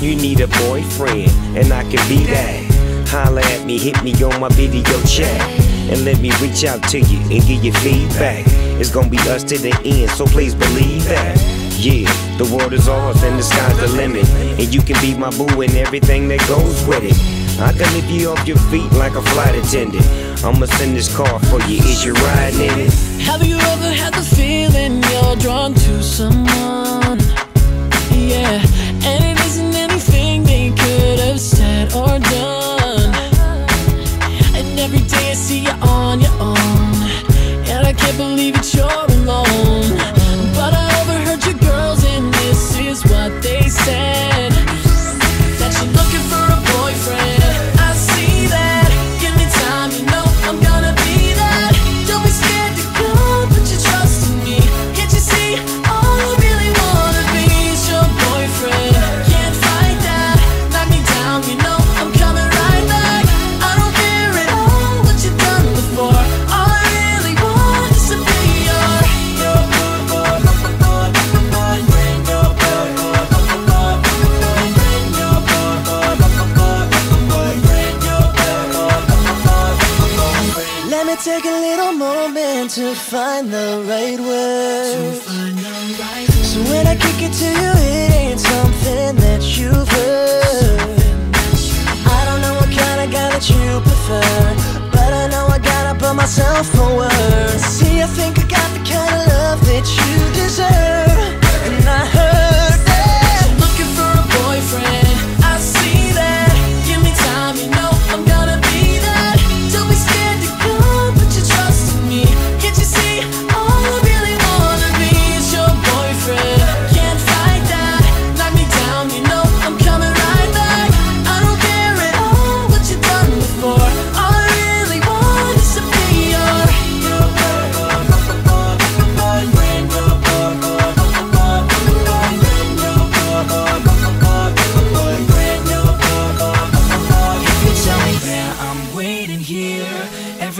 You need a boyfriend, and I can be that. Holla at me, hit me on my video chat, and let me reach out to you and give you feedback. It's gonna be us to the end, so please believe that. Yeah, the world is ours and the sky's the limit, and you can be my boo and everything that goes with it. I can lift you off your feet like a flight attendant. I'ma send this car for you. Is you riding in it? Have you ever had the feeling you're drawn Let me take a little moment to find the right words. Right So when I kick it to you, it ain't something that you've heard. I don't know what kind of guy that you prefer, but I know I gotta put myself forward. See, I think I got the kind of love that you deserve,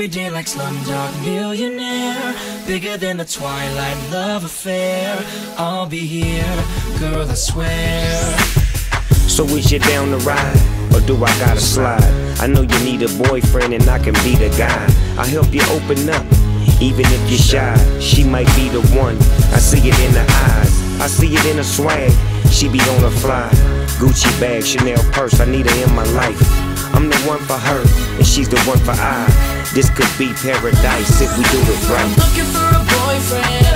every day like Slumdog Millionaire, bigger than the Twilight love affair. I'll be here, girl, I swear. So is you down to ride? Or do I gotta slide? I know you need a boyfriend and I can be the guy. I'll help you open up, even if you're shy. She might be the one. I see it in her eyes. I see it in her swag. She be on her fly. Gucci bag, Chanel purse. I need her in my life. I'm the one for her, and she's the one for I. This could be paradise if we do it right. Looking for a boyfriend,